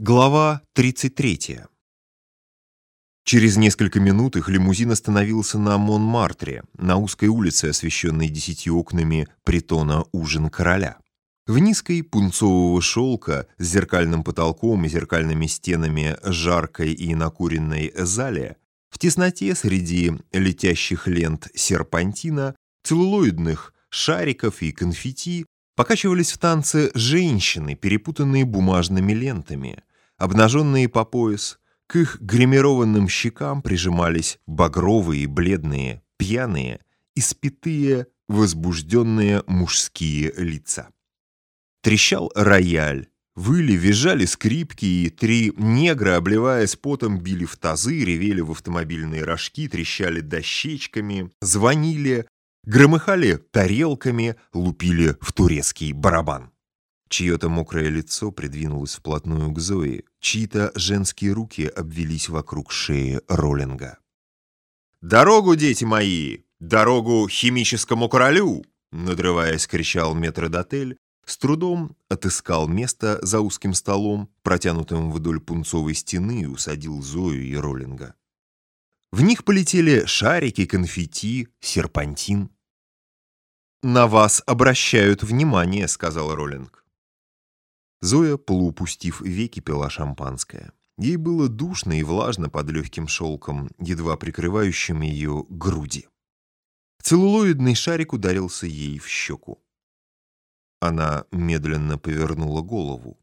Глава 33. Через несколько минут их лимузин остановился на Монмартре, на узкой улице, освещенной десятью окнами притона «Ужин короля». В низкой пунцового шелка с зеркальным потолком и зеркальными стенами жаркой и накуренной зале, в тесноте среди летящих лент серпантина, целлулоидных шариков и конфетти покачивались в танце женщины, перепутанные бумажными лентами – Обнаженные по пояс, к их гримированным щекам прижимались багровые, бледные, пьяные, испитые, возбужденные мужские лица. Трещал рояль, выли, визжали скрипки, и три негра, обливаясь потом, били в тазы, ревели в автомобильные рожки, трещали дощечками, звонили, громыхали тарелками, лупили в турецкий барабан. Чье-то мокрое лицо придвинулось вплотную к Зои, чьи-то женские руки обвелись вокруг шеи Роллинга. «Дорогу, дети мои! Дорогу химическому королю!» Надрываясь, кричал метродотель, с трудом отыскал место за узким столом, протянутым вдоль пунцовой стены, и усадил Зою и Роллинга. В них полетели шарики, конфетти, серпантин. «На вас обращают внимание», — сказал Роллинг. Зоя, полуупустив веки, пила шампанское. Ей было душно и влажно под легким шелком, едва прикрывающим ее груди. Целлулоидный шарик ударился ей в щеку. Она медленно повернула голову.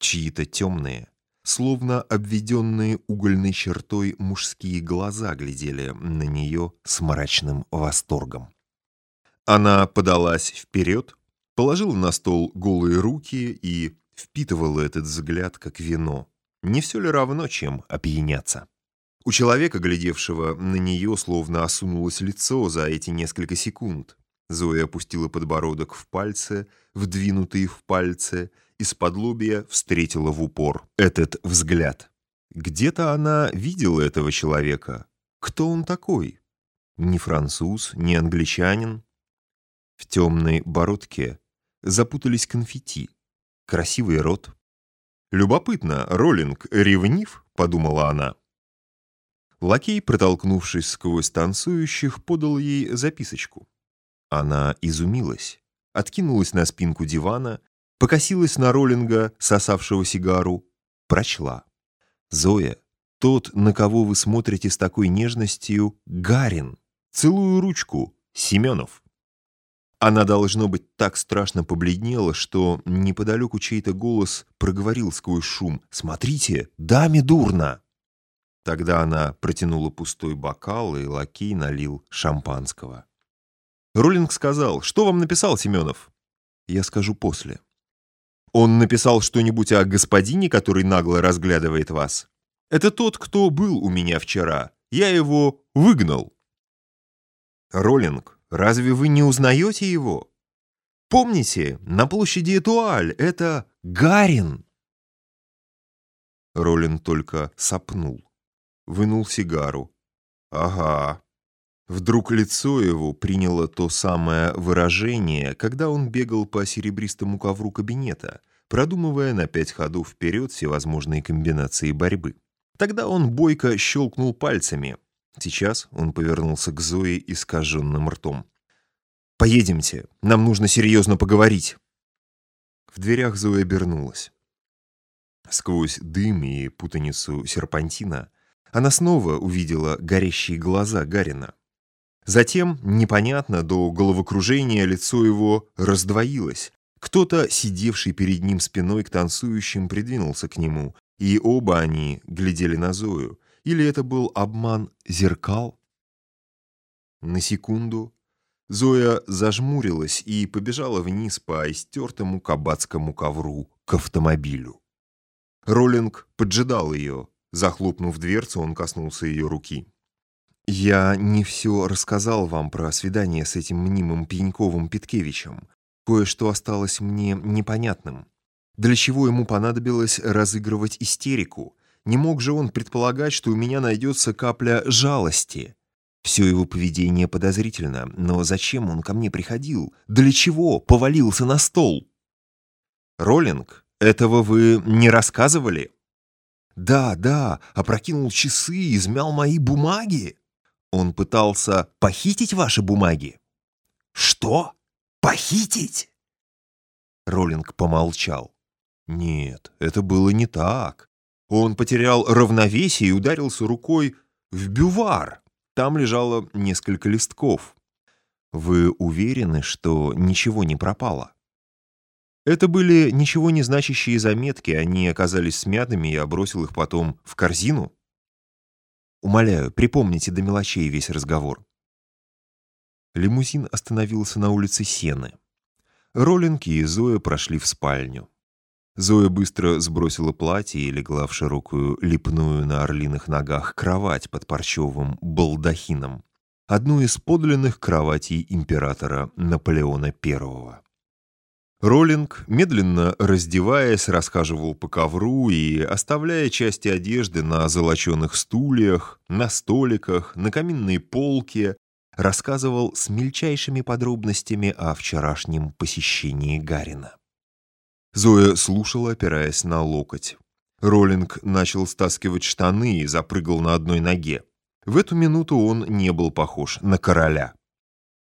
Чьи-то темные, словно обведенные угольной чертой мужские глаза глядели на нее с мрачным восторгом. Она подалась вперед, положила на стол голые руки и впитывала этот взгляд как вино. Не все ли равно, чем опьяняться? У человека, глядевшего на нее, словно осунулось лицо за эти несколько секунд. Зоя опустила подбородок в пальцы, вдвинутые в пальцы, из-под лобья встретила в упор этот взгляд. Где-то она видела этого человека. Кто он такой? Ни француз, ни англичанин. В темной бородке запутались конфетти. Красивый рот. «Любопытно, Роллинг ревнив?» — подумала она. Лакей, протолкнувшись сквозь танцующих, подал ей записочку. Она изумилась, откинулась на спинку дивана, покосилась на Роллинга, сосавшего сигару, прочла. «Зоя, тот, на кого вы смотрите с такой нежностью, Гарин. Целую ручку, Семенов». Она, должно быть, так страшно побледнела, что неподалеку чей-то голос проговорил сквозь шум «Смотрите, даме дурно!» Тогда она протянула пустой бокал, и лакей налил шампанского. Роллинг сказал, «Что вам написал Семенов?» «Я скажу после». «Он написал что-нибудь о господине, который нагло разглядывает вас?» «Это тот, кто был у меня вчера. Я его выгнал». Роллинг Разве вы не узнаете его? Помните, на площади Этуаль это Гарин. Ролин только сопнул, вынул сигару. Ага. Вдруг лицо его приняло то самое выражение, когда он бегал по серебристому ковру кабинета, продумывая на пять ходов вперед всевозможные комбинации борьбы. Тогда он бойко щелкнул пальцами, Сейчас он повернулся к Зое искаженным ртом. «Поедемте, нам нужно серьезно поговорить». В дверях Зоя обернулась. Сквозь дым и путаницу серпантина она снова увидела горящие глаза Гарина. Затем, непонятно, до головокружения лицо его раздвоилось. Кто-то, сидевший перед ним спиной к танцующим, придвинулся к нему, и оба они глядели на Зою, или это был обман зеркал? На секунду Зоя зажмурилась и побежала вниз по истертому кабацкому ковру к автомобилю. Роллинг поджидал ее. Захлопнув дверцу, он коснулся ее руки. «Я не все рассказал вам про свидание с этим мнимым Пеньковым Петкевичем. Кое-что осталось мне непонятным. Для чего ему понадобилось разыгрывать истерику? Не мог же он предполагать, что у меня найдется капля жалости. Все его поведение подозрительно, но зачем он ко мне приходил? Для чего повалился на стол? Роллинг, Этого вы не рассказывали?» «Да, да, опрокинул часы, измял мои бумаги. Он пытался похитить ваши бумаги?» «Что? Похитить?» Роллинг помолчал. «Нет, это было не так. Он потерял равновесие и ударился рукой в бювар. Там лежало несколько листков. Вы уверены, что ничего не пропало?» Это были ничего не значащие заметки, они оказались смятыми, я бросил их потом в корзину. Умоляю, припомните до мелочей весь разговор. Лимузин остановился на улице Сены. Роллинг и Зоя прошли в спальню. Зоя быстро сбросила платье и легла в широкую лепную на орлиных ногах кровать под парчевым балдахином, одну из подлинных кроватей императора Наполеона I. Роллинг, медленно раздеваясь, расхаживал по ковру и, оставляя части одежды на золоченых стульях, на столиках, на каминной полке, рассказывал с мельчайшими подробностями о вчерашнем посещении Гарина. Зоя слушала, опираясь на локоть. Роллинг начал стаскивать штаны и запрыгал на одной ноге. В эту минуту он не был похож на короля.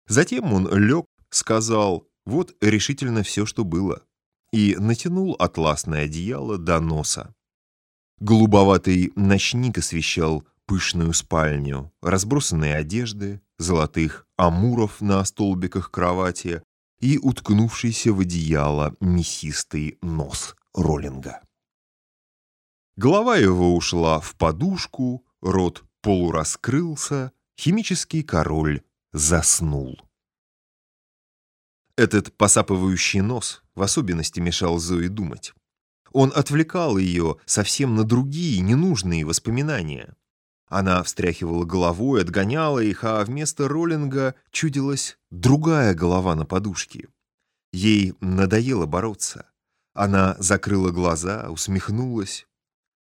Затем он лег, сказал вот решительно все, что было. И натянул атласное одеяло до носа. Голубоватый ночник освещал пышную спальню, разбросанные одежды, золотых амуров на столбиках кровати и уткнувшийся в одеяло мясистый нос Роллинга. Голова его ушла в подушку, рот полураскрылся, химический король заснул. Этот посапывающий нос в особенности мешал Зое думать. Он отвлекал ее совсем на другие, ненужные воспоминания. Она встряхивала головой, отгоняла их, а вместо роллинга чудилась другая голова на подушке. Ей надоело бороться. Она закрыла глаза, усмехнулась.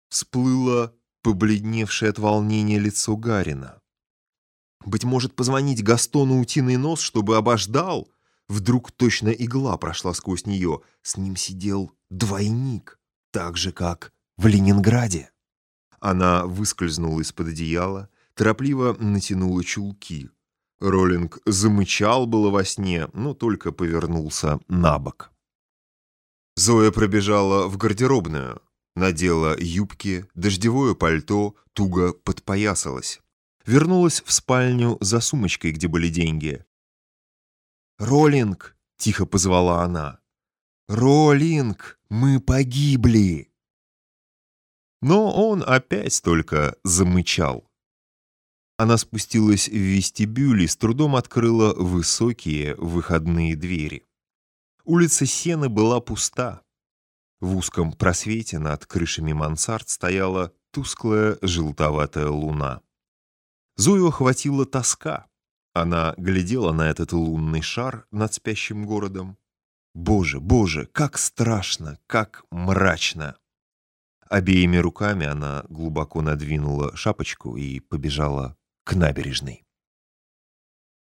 Всплыло побледневшее от волнения лицо Гарина. Быть может, позвонить Гастону утиный нос, чтобы обождал? Вдруг точно игла прошла сквозь нее. С ним сидел двойник, так же, как в Ленинграде. Она выскользнула из-под одеяла, торопливо натянула чулки. Роллинг замычал было во сне, но только повернулся на бок. Зоя пробежала в гардеробную, надела юбки, дождевое пальто, туго подпоясалась. Вернулась в спальню за сумочкой, где были деньги. «Роллинг!» — тихо позвала она. «Роллинг! Мы погибли!» Но он опять только замычал. Она спустилась в вестибюль и с трудом открыла высокие выходные двери. Улица Сены была пуста. В узком просвете над крышами мансард стояла тусклая желтоватая луна. Зою охватила тоска. Она глядела на этот лунный шар над спящим городом. Боже, боже, как страшно, как мрачно! Обеими руками она глубоко надвинула шапочку и побежала к набережной.